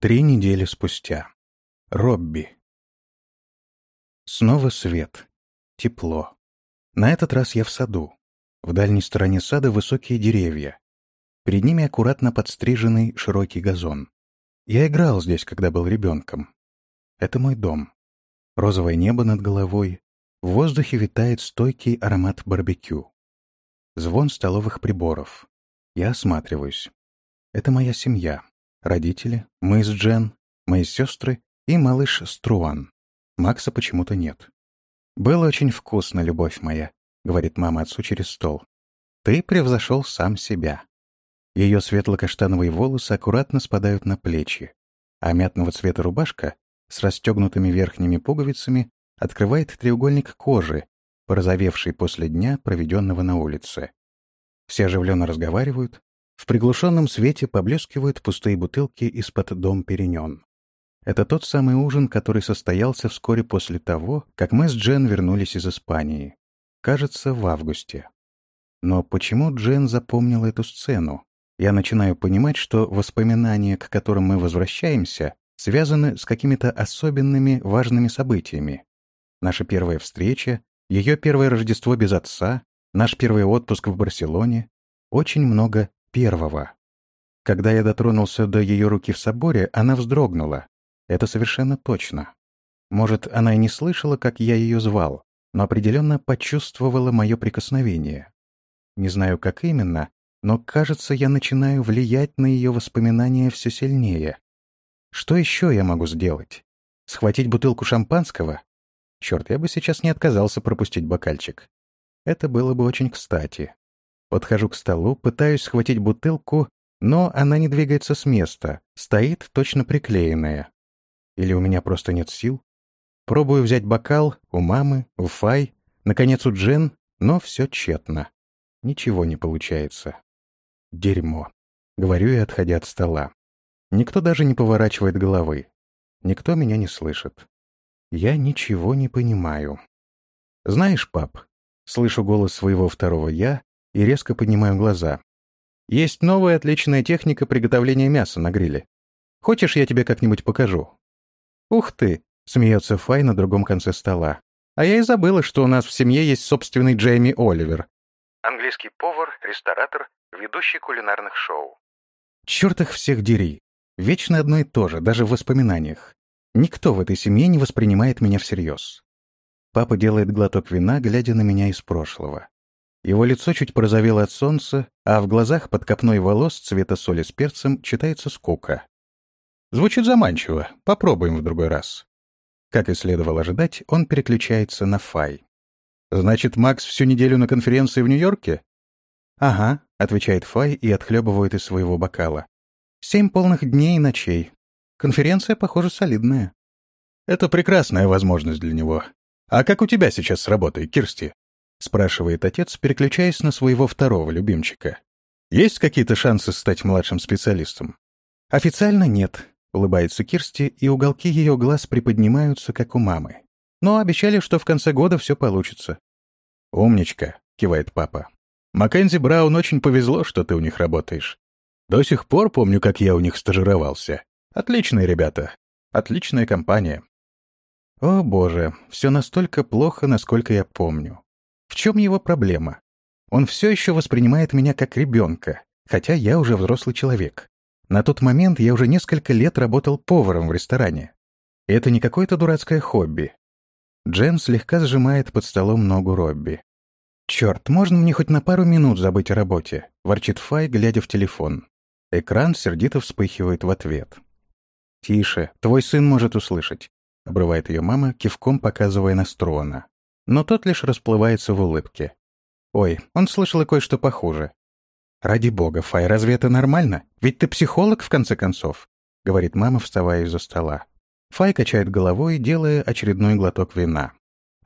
Три недели спустя. Робби. Снова свет. Тепло. На этот раз я в саду. В дальней стороне сада высокие деревья. Перед ними аккуратно подстриженный широкий газон. Я играл здесь, когда был ребенком. Это мой дом. Розовое небо над головой. В воздухе витает стойкий аромат барбекю. Звон столовых приборов. Я осматриваюсь. Это моя семья. Родители, мы с Джен, мои сестры и малыш Струан. Макса почему-то нет. «Было очень вкусно, любовь моя», — говорит мама отцу через стол. «Ты превзошел сам себя». Ее светло-каштановые волосы аккуратно спадают на плечи, а мятного цвета рубашка с расстегнутыми верхними пуговицами открывает треугольник кожи, порозовевший после дня, проведенного на улице. Все оживленно разговаривают, в приглушенном свете поблескивают пустые бутылки из-под дом перенен. Это тот самый ужин, который состоялся вскоре после того, как мы с Джен вернулись из Испании. Кажется, в августе. Но почему Джен запомнила эту сцену? Я начинаю понимать, что воспоминания, к которым мы возвращаемся, связаны с какими-то особенными важными событиями. Наша первая встреча, ее первое Рождество без отца, наш первый отпуск в Барселоне. Очень много первого. Когда я дотронулся до ее руки в соборе, она вздрогнула. Это совершенно точно. Может, она и не слышала, как я ее звал, но определенно почувствовала мое прикосновение. Не знаю, как именно, но, кажется, я начинаю влиять на ее воспоминания все сильнее. Что еще я могу сделать? Схватить бутылку шампанского? Черт, я бы сейчас не отказался пропустить бокальчик. Это было бы очень кстати. Подхожу к столу, пытаюсь схватить бутылку, но она не двигается с места, стоит точно приклеенная. Или у меня просто нет сил? Пробую взять бокал у мамы, у Фай, наконец у Джен, но все тщетно. Ничего не получается. Дерьмо. Говорю я, отходя от стола. Никто даже не поворачивает головы. Никто меня не слышит. Я ничего не понимаю. «Знаешь, пап», — слышу голос своего второго «я», и резко поднимаю глаза. Есть новая отличная техника приготовления мяса на гриле. Хочешь, я тебе как-нибудь покажу? Ух ты, смеется Фай на другом конце стола. А я и забыла, что у нас в семье есть собственный Джейми Оливер. Английский повар, ресторатор, ведущий кулинарных шоу. Черт их всех дери. Вечно одно и то же, даже в воспоминаниях. Никто в этой семье не воспринимает меня всерьез. Папа делает глоток вина, глядя на меня из прошлого. Его лицо чуть порозовело от солнца, а в глазах под копной волос цвета соли с перцем читается скука. Звучит заманчиво. Попробуем в другой раз. Как и следовало ожидать, он переключается на Фай. «Значит, Макс всю неделю на конференции в Нью-Йорке?» «Ага», — отвечает Фай и отхлебывает из своего бокала. «Семь полных дней и ночей. Конференция, похоже, солидная». «Это прекрасная возможность для него. А как у тебя сейчас с работой, Кирсти?» — спрашивает отец, переключаясь на своего второго любимчика. «Есть какие-то шансы стать младшим специалистом?» «Официально нет», — улыбается Кирсти, и уголки ее глаз приподнимаются, как у мамы. «Но обещали, что в конце года все получится». «Умничка», — кивает папа. «Маккензи Браун очень повезло, что ты у них работаешь. До сих пор помню, как я у них стажировался. Отличные ребята. Отличная компания». О, боже, все настолько плохо, насколько я помню. В чем его проблема? Он все еще воспринимает меня как ребенка, хотя я уже взрослый человек. На тот момент я уже несколько лет работал поваром в ресторане. Это не какое-то дурацкое хобби. Джен слегка сжимает под столом ногу Робби. «Черт, можно мне хоть на пару минут забыть о работе?» — ворчит Фай, глядя в телефон. Экран сердито вспыхивает в ответ. «Тише, твой сын может услышать», — обрывает ее мама, кивком показывая на Строна но тот лишь расплывается в улыбке. «Ой, он слышал и кое-что похуже». «Ради бога, Фай, разве это нормально? Ведь ты психолог, в конце концов», — говорит мама, вставая из-за стола. Фай качает головой, делая очередной глоток вина.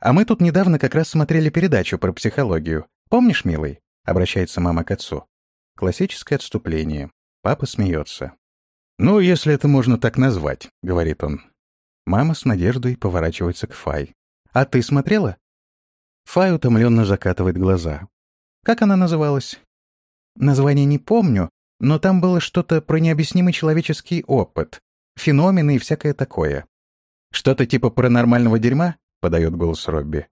«А мы тут недавно как раз смотрели передачу про психологию. Помнишь, милый?» — обращается мама к отцу. Классическое отступление. Папа смеется. «Ну, если это можно так назвать», — говорит он. Мама с надеждой поворачивается к Фай. «А ты смотрела?» Фай утомленно закатывает глаза. Как она называлась? Название не помню, но там было что-то про необъяснимый человеческий опыт. феномены и всякое такое. «Что-то типа паранормального дерьма?» — подает голос Робби.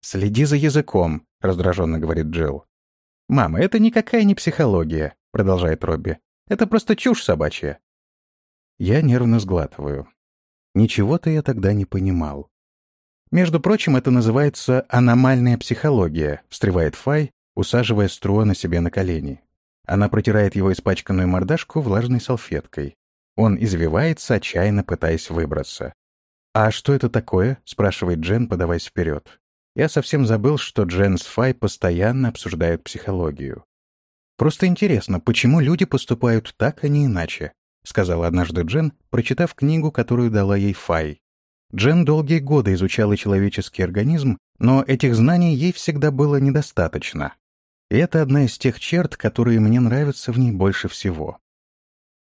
«Следи за языком», — раздраженно говорит Джилл. «Мама, это никакая не психология», — продолжает Робби. «Это просто чушь собачья». Я нервно сглатываю. Ничего-то я тогда не понимал. Между прочим, это называется аномальная психология, встревает Фай, усаживая Струа себе на колени. Она протирает его испачканную мордашку влажной салфеткой. Он извивается, отчаянно пытаясь выбраться. «А что это такое?» — спрашивает Джен, подаваясь вперед. Я совсем забыл, что Джен с Фай постоянно обсуждают психологию. «Просто интересно, почему люди поступают так, а не иначе?» — сказала однажды Джен, прочитав книгу, которую дала ей Фай. Джен долгие годы изучала человеческий организм, но этих знаний ей всегда было недостаточно. И это одна из тех черт, которые мне нравятся в ней больше всего.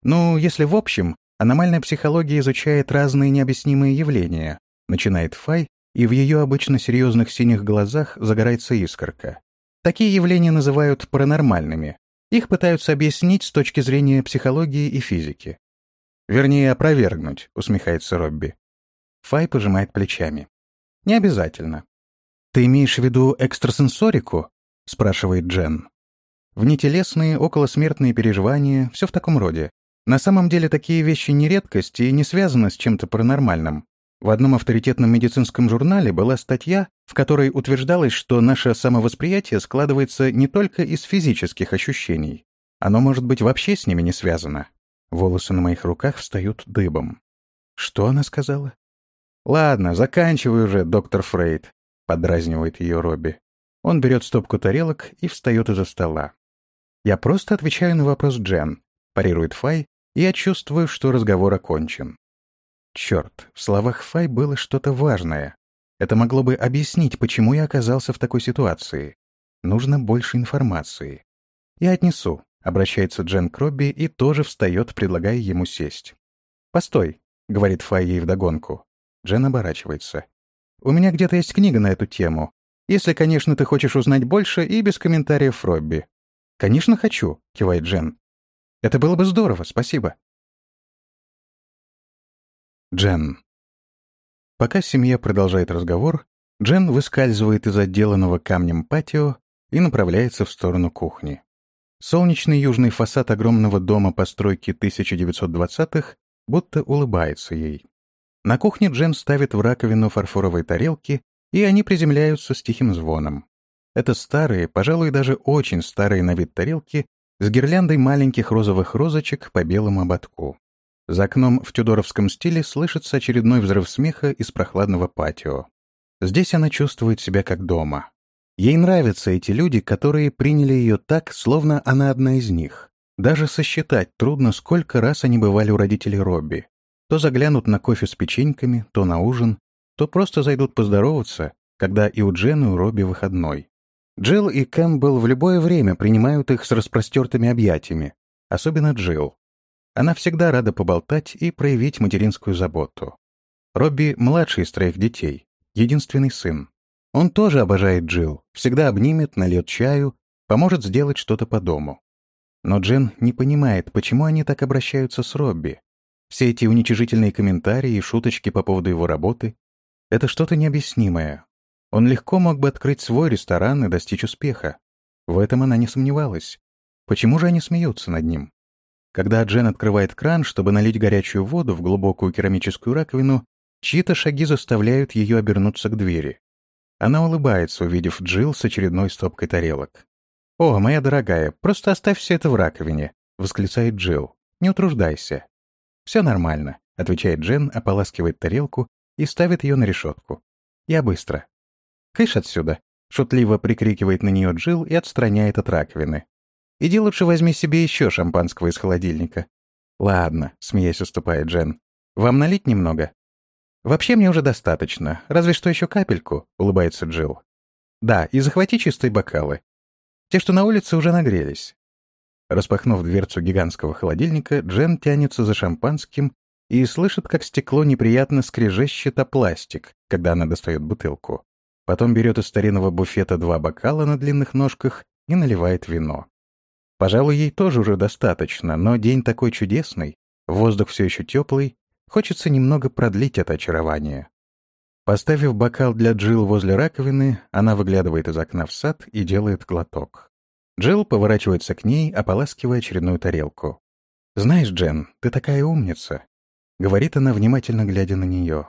Ну, если в общем, аномальная психология изучает разные необъяснимые явления, начинает Фай, и в ее обычно серьезных синих глазах загорается искорка. Такие явления называют паранормальными. Их пытаются объяснить с точки зрения психологии и физики. Вернее, опровергнуть, усмехается Робби. Фай пожимает плечами. Не обязательно. Ты имеешь в виду экстрасенсорику? спрашивает Джен. Внетелесные, околосмертные переживания, все в таком роде. На самом деле такие вещи не редкость и не связаны с чем-то паранормальным. В одном авторитетном медицинском журнале была статья, в которой утверждалось, что наше самовосприятие складывается не только из физических ощущений. Оно может быть вообще с ними не связано. Волосы на моих руках встают дыбом. Что она сказала? «Ладно, заканчивай уже, доктор Фрейд», — подразнивает ее Робби. Он берет стопку тарелок и встает из-за стола. «Я просто отвечаю на вопрос Джен», — парирует Фай, и я чувствую, что разговор окончен. Черт, в словах Фай было что-то важное. Это могло бы объяснить, почему я оказался в такой ситуации. Нужно больше информации. «Я отнесу», — обращается Джен к Робби и тоже встает, предлагая ему сесть. «Постой», — говорит Фай ей вдогонку. Джен оборачивается. «У меня где-то есть книга на эту тему. Если, конечно, ты хочешь узнать больше и без комментариев Робби». «Конечно хочу», — кивает Джен. «Это было бы здорово, спасибо». Джен. Пока семья продолжает разговор, Джен выскальзывает из отделанного камнем патио и направляется в сторону кухни. Солнечный южный фасад огромного дома постройки 1920-х будто улыбается ей. На кухне Джен ставит в раковину фарфоровые тарелки, и они приземляются с тихим звоном. Это старые, пожалуй, даже очень старые на вид тарелки с гирляндой маленьких розовых розочек по белому ободку. За окном в тюдоровском стиле слышится очередной взрыв смеха из прохладного патио. Здесь она чувствует себя как дома. Ей нравятся эти люди, которые приняли ее так, словно она одна из них. Даже сосчитать трудно, сколько раз они бывали у родителей Робби. То заглянут на кофе с печеньками, то на ужин, то просто зайдут поздороваться, когда и у Джен, и у Робби выходной. Джилл и Кэмпбелл в любое время принимают их с распростертыми объятиями, особенно Джилл. Она всегда рада поболтать и проявить материнскую заботу. Робби — младший из троих детей, единственный сын. Он тоже обожает Джилл, всегда обнимет, нальет чаю, поможет сделать что-то по дому. Но Джен не понимает, почему они так обращаются с Робби. Все эти уничижительные комментарии и шуточки по поводу его работы — это что-то необъяснимое. Он легко мог бы открыть свой ресторан и достичь успеха. В этом она не сомневалась. Почему же они смеются над ним? Когда Джен открывает кран, чтобы налить горячую воду в глубокую керамическую раковину, чьи-то шаги заставляют ее обернуться к двери. Она улыбается, увидев Джилл с очередной стопкой тарелок. «О, моя дорогая, просто оставь все это в раковине», — восклицает Джилл. «Не утруждайся». «Все нормально», — отвечает Джен, ополаскивает тарелку и ставит ее на решетку. «Я быстро». «Кыш отсюда», — шутливо прикрикивает на нее Джилл и отстраняет от раковины. «Иди лучше возьми себе еще шампанского из холодильника». «Ладно», — смеясь уступает Джен. «Вам налить немного?» «Вообще мне уже достаточно. Разве что еще капельку», — улыбается Джилл. «Да, и захвати чистые бокалы. Те, что на улице, уже нагрелись. Распахнув дверцу гигантского холодильника, Джен тянется за шампанским и слышит, как стекло неприятно скрежещет о пластик, когда она достает бутылку. Потом берет из старинного буфета два бокала на длинных ножках и наливает вино. Пожалуй, ей тоже уже достаточно, но день такой чудесный, воздух все еще теплый, Хочется немного продлить это очарование. Поставив бокал для Джилл возле раковины, она выглядывает из окна в сад и делает глоток. Джилл поворачивается к ней, ополаскивая очередную тарелку. «Знаешь, Джен, ты такая умница», — говорит она, внимательно глядя на нее.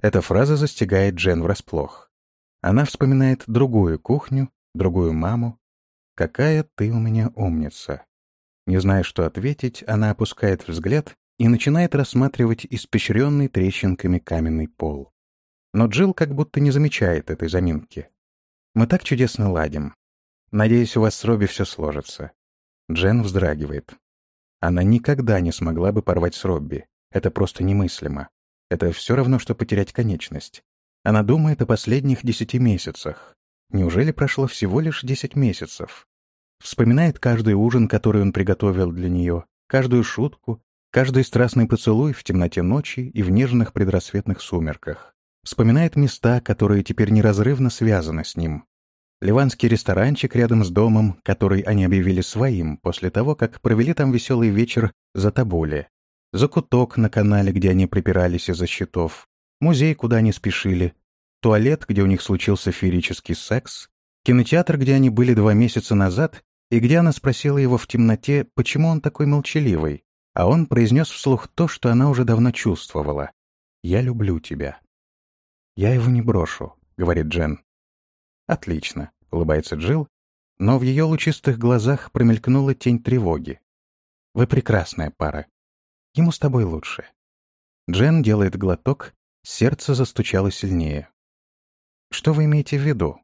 Эта фраза застигает Джен врасплох. Она вспоминает другую кухню, другую маму. «Какая ты у меня умница!» Не зная, что ответить, она опускает взгляд и начинает рассматривать испещренный трещинками каменный пол. Но Джилл как будто не замечает этой заминки. «Мы так чудесно ладим. Надеюсь, у вас с Робби все сложится». Джен вздрагивает. Она никогда не смогла бы порвать с Робби. Это просто немыслимо. Это все равно, что потерять конечность. Она думает о последних десяти месяцах. Неужели прошло всего лишь десять месяцев? Вспоминает каждый ужин, который он приготовил для нее, каждую шутку, каждый страстный поцелуй в темноте ночи и в нежных предрассветных сумерках. Вспоминает места, которые теперь неразрывно связаны с ним. Ливанский ресторанчик рядом с домом, который они объявили своим после того, как провели там веселый вечер за табули. Закуток на канале, где они припирались из-за счетов. Музей, куда они спешили. Туалет, где у них случился феерический секс. Кинотеатр, где они были два месяца назад, и где она спросила его в темноте, почему он такой молчаливый, а он произнес вслух то, что она уже давно чувствовала. «Я люблю тебя». «Я его не брошу», — говорит Джен. «Отлично», — улыбается Джилл, но в ее лучистых глазах промелькнула тень тревоги. «Вы прекрасная пара. Ему с тобой лучше». Джен делает глоток, сердце застучало сильнее. «Что вы имеете в виду?»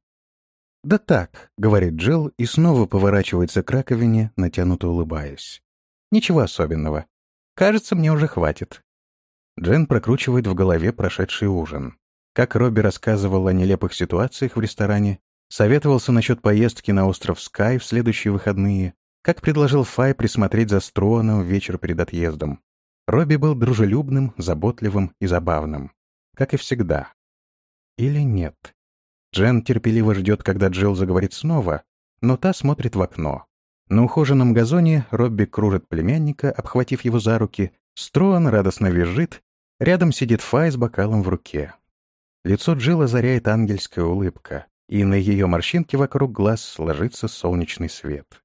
«Да так», — говорит Джилл и снова поворачивается к раковине, натянуто улыбаясь. «Ничего особенного. Кажется, мне уже хватит». Джен прокручивает в голове прошедший ужин как Робби рассказывал о нелепых ситуациях в ресторане, советовался насчет поездки на остров Скай в следующие выходные, как предложил Фай присмотреть за Строаном вечер перед отъездом. Робби был дружелюбным, заботливым и забавным. Как и всегда. Или нет? Джен терпеливо ждет, когда Джилл заговорит снова, но та смотрит в окно. На ухоженном газоне Робби кружит племянника, обхватив его за руки, Строан радостно визжит, рядом сидит Фай с бокалом в руке. Лицо Джилл озаряет ангельская улыбка, и на ее морщинке вокруг глаз ложится солнечный свет.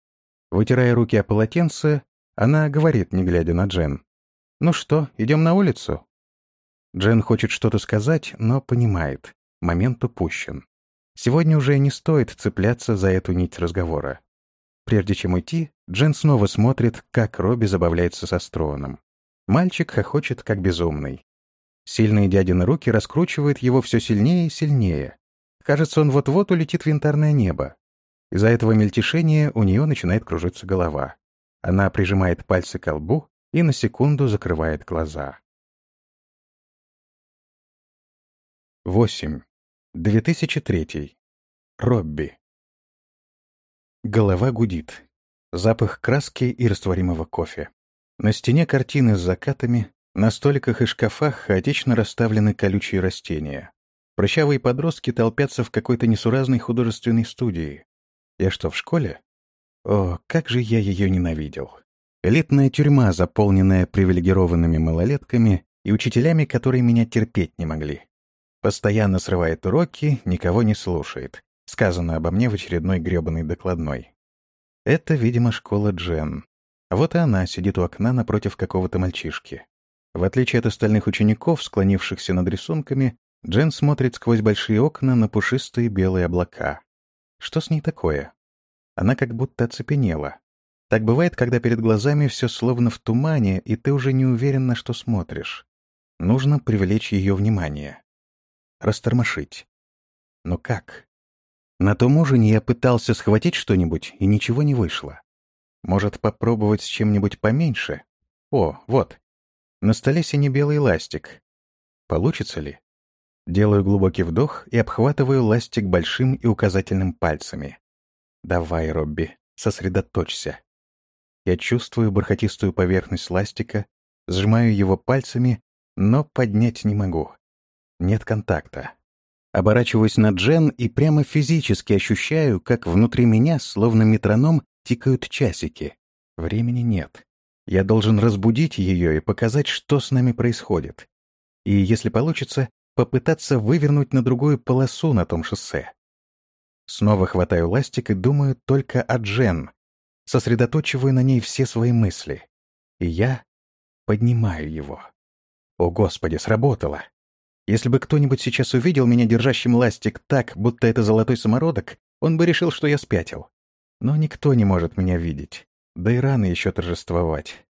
Вытирая руки о полотенце, она говорит, не глядя на Джен. «Ну что, идем на улицу?» Джен хочет что-то сказать, но понимает. Момент упущен. Сегодня уже не стоит цепляться за эту нить разговора. Прежде чем уйти, Джен снова смотрит, как Робби забавляется со Строаном. Мальчик хохочет, как безумный. Сильные дядины руки раскручивают его все сильнее и сильнее. Кажется, он вот-вот улетит в янтарное небо. Из-за этого мельтешения у нее начинает кружиться голова. Она прижимает пальцы к лбу и на секунду закрывает глаза. 8. 2003. Робби. Голова гудит. Запах краски и растворимого кофе. На стене картины с закатами, на столиках и шкафах хаотично расставлены колючие растения. Прыщавые подростки толпятся в какой-то несуразной художественной студии. Я что, в школе? О, как же я ее ненавидел. Элитная тюрьма, заполненная привилегированными малолетками и учителями, которые меня терпеть не могли. Постоянно срывает уроки, никого не слушает. Сказано обо мне в очередной грёбаной докладной. Это, видимо, школа Джен. Вот и она сидит у окна напротив какого-то мальчишки. В отличие от остальных учеников, склонившихся над рисунками, Джен смотрит сквозь большие окна на пушистые белые облака. Что с ней такое? Она как будто оцепенела. Так бывает, когда перед глазами все словно в тумане, и ты уже не уверен, на что смотришь. Нужно привлечь ее внимание. Растормошить. Но как? На том ужине я пытался схватить что-нибудь, и ничего не вышло. Может, попробовать с чем-нибудь поменьше? О, вот, на столе сине-белый ластик. Получится ли? Делаю глубокий вдох и обхватываю ластик большим и указательным пальцами. Давай, Робби, сосредоточься. Я чувствую бархатистую поверхность ластика, сжимаю его пальцами, но поднять не могу. Нет контакта. Оборачиваюсь на Джен и прямо физически ощущаю, как внутри меня, словно метроном, тикают часики. Времени нет. Я должен разбудить ее и показать, что с нами происходит. И, если получится, попытаться вывернуть на другую полосу на том шоссе. Снова хватаю ластик и думаю только о Джен. Сосредоточиваю на ней все свои мысли. И я поднимаю его. О, Господи, сработало! Если бы кто-нибудь сейчас увидел меня держащим ластик так, будто это золотой самородок, он бы решил, что я спятил. Но никто не может меня видеть. Да и рано еще торжествовать.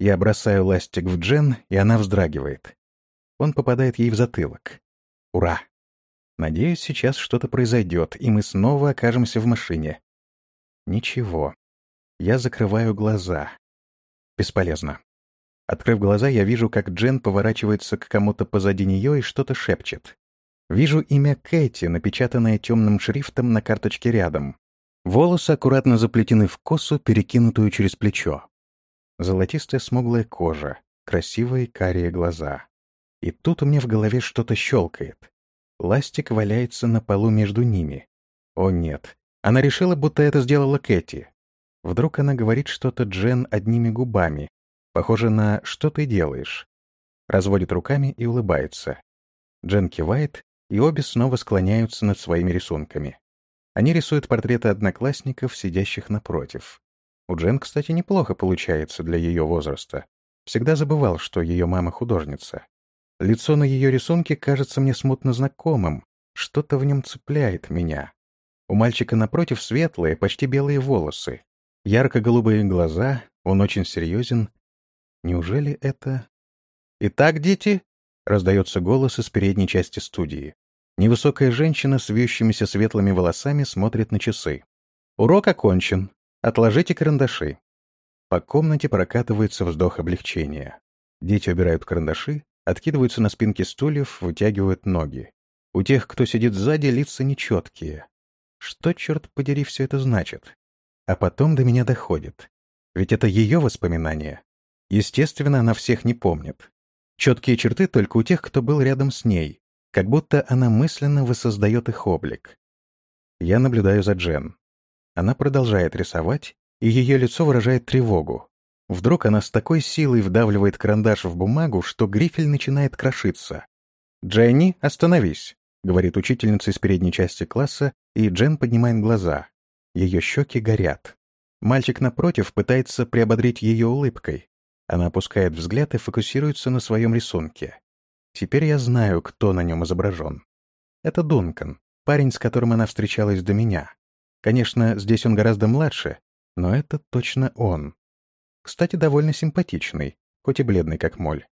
Я бросаю ластик в Джен, и она вздрагивает. Он попадает ей в затылок. Ура! Надеюсь, сейчас что-то произойдет, и мы снова окажемся в машине. Ничего. Я закрываю глаза. Бесполезно. Открыв глаза, я вижу, как Джен поворачивается к кому-то позади нее и что-то шепчет. Вижу имя Кэти, напечатанное темным шрифтом на карточке рядом. Волосы аккуратно заплетены в косу, перекинутую через плечо. Золотистая смуглая кожа, красивые карие глаза. И тут у меня в голове что-то щелкает. Ластик валяется на полу между ними. О нет, она решила, будто это сделала Кэти. Вдруг она говорит что-то Джен одними губами, похоже на «что ты делаешь?». Разводит руками и улыбается. Джен кивает, и обе снова склоняются над своими рисунками. Они рисуют портреты одноклассников, сидящих напротив. У Джен, кстати, неплохо получается для ее возраста. Всегда забывал, что ее мама художница. Лицо на ее рисунке кажется мне смутно знакомым. Что-то в нем цепляет меня. У мальчика напротив светлые, почти белые волосы. Ярко-голубые глаза, он очень серьезен. Неужели это... «Итак, дети?» — раздается голос из передней части студии. Невысокая женщина с вьющимися светлыми волосами смотрит на часы. «Урок окончен. Отложите карандаши». По комнате прокатывается вздох облегчения. Дети убирают карандаши, откидываются на спинки стульев, вытягивают ноги. У тех, кто сидит сзади, лица нечеткие. Что, черт подери, все это значит? А потом до меня доходит. Ведь это ее воспоминания. Естественно, она всех не помнит. Четкие черты только у тех, кто был рядом с ней, как будто она мысленно воссоздает их облик. Я наблюдаю за Джен. Она продолжает рисовать, и ее лицо выражает тревогу. Вдруг она с такой силой вдавливает карандаш в бумагу, что грифель начинает крошиться. «Дженни, остановись», — говорит учительница из передней части класса, и Джен поднимает глаза. Ее щеки горят. Мальчик напротив пытается приободрить ее улыбкой. Она опускает взгляд и фокусируется на своем рисунке. Теперь я знаю, кто на нем изображен. Это Дункан, парень, с которым она встречалась до меня. Конечно, здесь он гораздо младше, но это точно он. Кстати, довольно симпатичный, хоть и бледный, как моль.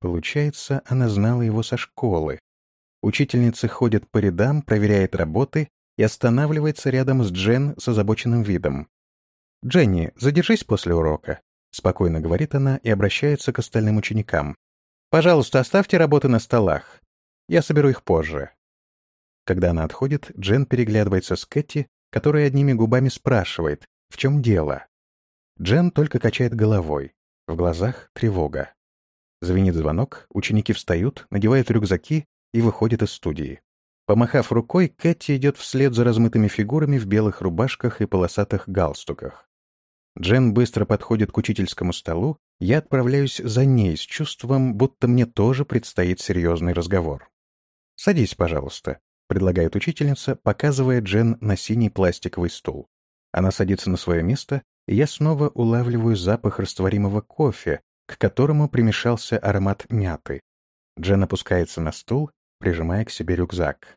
Получается, она знала его со школы. Учительница ходит по рядам, проверяет работы и останавливается рядом с Джен с озабоченным видом. «Дженни, задержись после урока», — спокойно говорит она и обращается к остальным ученикам. Пожалуйста, оставьте работы на столах. Я соберу их позже». Когда она отходит, Джен переглядывается с Кэти, которая одними губами спрашивает, в чем дело. Джен только качает головой. В глазах тревога. Звенит звонок, ученики встают, надевают рюкзаки и выходят из студии. Помахав рукой, Кэти идет вслед за размытыми фигурами в белых рубашках и полосатых галстуках. Джен быстро подходит к учительскому столу я отправляюсь за ней с чувством, будто мне тоже предстоит серьезный разговор. «Садись, пожалуйста», — предлагает учительница, показывая Джен на синий пластиковый стул. Она садится на свое место, я снова улавливаю запах растворимого кофе, к которому примешался аромат мяты. Джен опускается на стул, прижимая к себе рюкзак.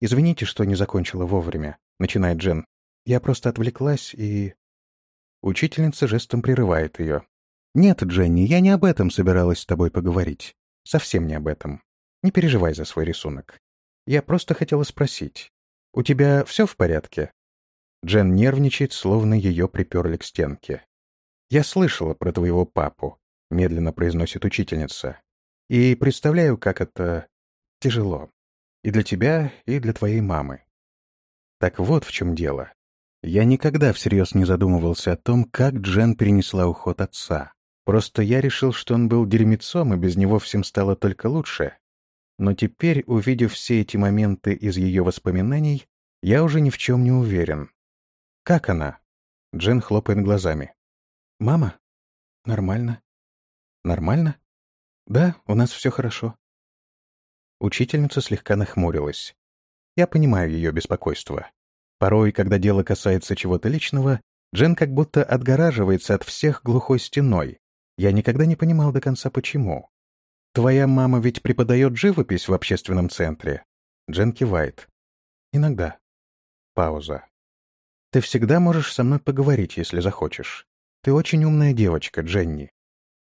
«Извините, что не закончила вовремя», — начинает Джен. «Я просто отвлеклась и...» Учительница жестом прерывает ее. «Нет, Дженни, я не об этом собиралась с тобой поговорить. Совсем не об этом. Не переживай за свой рисунок. Я просто хотела спросить. У тебя все в порядке?» Джен нервничает, словно ее приперли к стенке. «Я слышала про твоего папу», — медленно произносит учительница. «И представляю, как это тяжело. И для тебя, и для твоей мамы. Так вот в чем дело. Я никогда всерьез не задумывался о том, как Джен перенесла уход отца. Просто я решил, что он был дерьмецом, и без него всем стало только лучше. Но теперь, увидев все эти моменты из ее воспоминаний, я уже ни в чем не уверен. «Как она?» Джен хлопает глазами. «Мама?» Нормально. Нормально? Да, у нас все хорошо. Учительница слегка нахмурилась. Я понимаю ее беспокойство. Порой, когда дело касается чего-то личного, Джен как будто отгораживается от всех глухой стеной. Я никогда не понимал до конца, почему. «Твоя мама ведь преподает живопись в общественном центре?» Джен кивает. «Иногда». Пауза. «Ты всегда можешь со мной поговорить, если захочешь. Ты очень умная девочка, Дженни.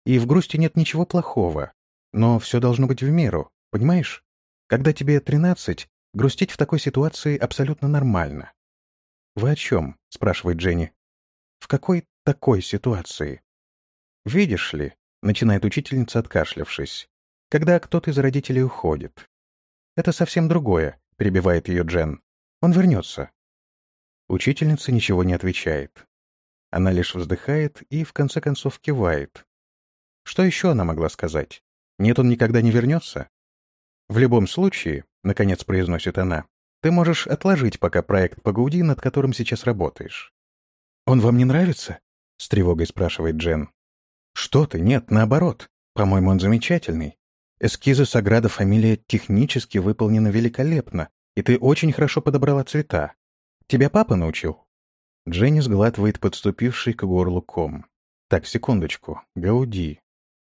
И в грусти нет ничего плохого. Но все должно быть в меру, понимаешь? Когда тебе тринадцать, грустить в такой ситуации абсолютно нормально. «Вы о чем?» — спрашивает Дженни. «В какой такой ситуации?» «Видишь ли», — начинает учительница, откашлявшись, «когда кто-то из родителей уходит». «Это совсем другое», — перебивает ее Джен. «Он вернется». Учительница ничего не отвечает. Она лишь вздыхает и, в конце концов, кивает. Что еще она могла сказать? Нет, он никогда не вернется? В любом случае, — наконец произносит она, ты можешь отложить пока проект по Гауди, над которым сейчас работаешь. «Он вам не нравится?» — с тревогой спрашивает Джен. «Что ты? Нет, наоборот. По-моему, он замечательный. Эскизы Саграда Фамилия технически выполнены великолепно, и ты очень хорошо подобрала цвета. Тебя папа научил?» Дженни сглатывает подступивший к горлу ком. «Так, секундочку. Гауди.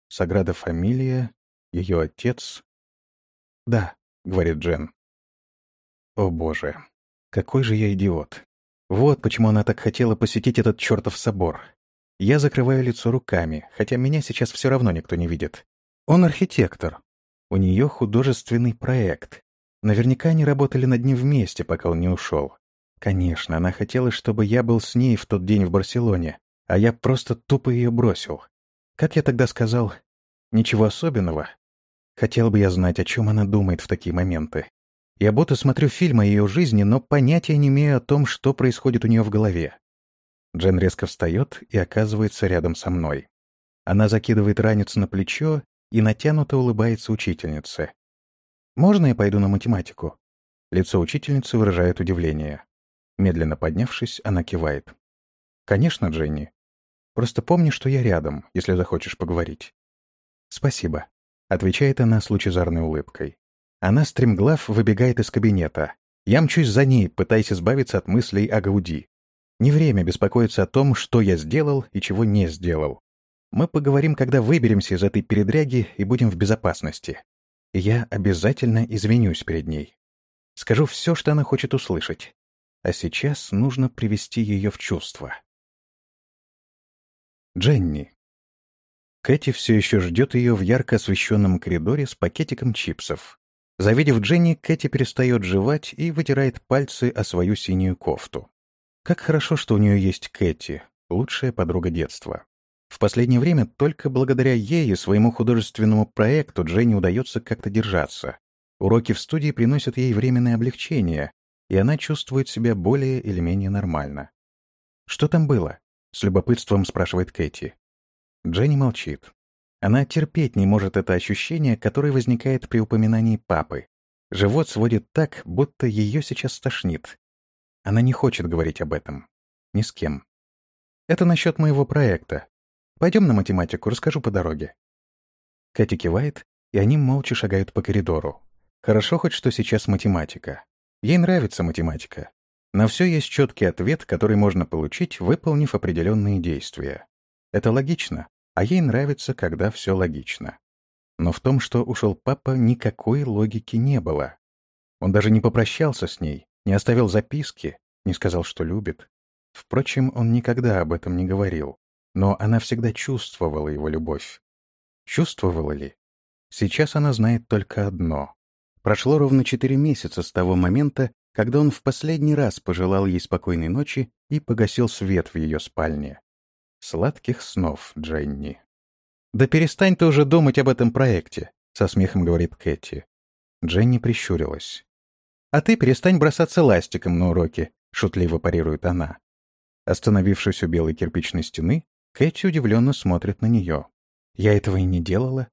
Саграда Фамилия. Ее отец. «Да», — говорит Джен. О боже, какой же я идиот. Вот почему она так хотела посетить этот чертов собор. Я закрываю лицо руками, хотя меня сейчас все равно никто не видит. Он архитектор. У нее художественный проект. Наверняка они работали над ним вместе, пока он не ушел. Конечно, она хотела, чтобы я был с ней в тот день в Барселоне, а я просто тупо ее бросил. Как я тогда сказал? Ничего особенного. Хотел бы я знать, о чем она думает в такие моменты. Я будто смотрю фильм о ее жизни, но понятия не имею о том, что происходит у нее в голове. Джен резко встает и оказывается рядом со мной. Она закидывает ранец на плечо и натянуто улыбается учительнице. «Можно я пойду на математику?» Лицо учительницы выражает удивление. Медленно поднявшись, она кивает. «Конечно, Дженни. Просто помни, что я рядом, если захочешь поговорить». «Спасибо», — отвечает она с лучезарной улыбкой. Она стремглав выбегает из кабинета. Я мчусь за ней, пытаясь избавиться от мыслей о Гауди. Не время беспокоиться о том, что я сделал и чего не сделал. Мы поговорим, когда выберемся из этой передряги и будем в безопасности. Я обязательно извинюсь перед ней. Скажу все, что она хочет услышать. А сейчас нужно привести ее в чувство. Дженни. Кэти все еще ждет ее в ярко освещенном коридоре с пакетиком чипсов. Завидев Дженни, Кэти перестает жевать и вытирает пальцы о свою синюю кофту. Как хорошо, что у нее есть Кэти, лучшая подруга детства. В последнее время только благодаря ей и своему художественному проекту Дженни удается как-то держаться. Уроки в студии приносят ей временное облегчение, и она чувствует себя более или менее нормально. «Что там было?» — с любопытством спрашивает Кэти. Дженни молчит. Она терпеть не может это ощущение, которое возникает при упоминании папы. Живот сводит так, будто ее сейчас стошнит. Она не хочет говорить об этом. Ни с кем. Это насчет моего проекта. Пойдем на математику, расскажу по дороге. Катя кивает, и они молча шагают по коридору. Хорошо хоть, что сейчас математика. Ей нравится математика. На все есть четкий ответ, который можно получить, выполнив определенные действия. Это логично а ей нравится, когда все логично. Но в том, что ушел папа, никакой логики не было. Он даже не попрощался с ней, не оставил записки, не сказал, что любит. Впрочем, он никогда об этом не говорил, но она всегда чувствовала его любовь. Чувствовала ли? Сейчас она знает только одно. Прошло ровно четыре месяца с того момента, когда он в последний раз пожелал ей спокойной ночи и погасил свет в ее спальне. Сладких снов, Дженни. «Да перестань ты уже думать об этом проекте», — со смехом говорит Кэти. Дженни прищурилась. «А ты перестань бросаться ластиком на уроки», — шутливо парирует она. Остановившись у белой кирпичной стены, Кэти удивленно смотрит на нее. «Я этого и не делала.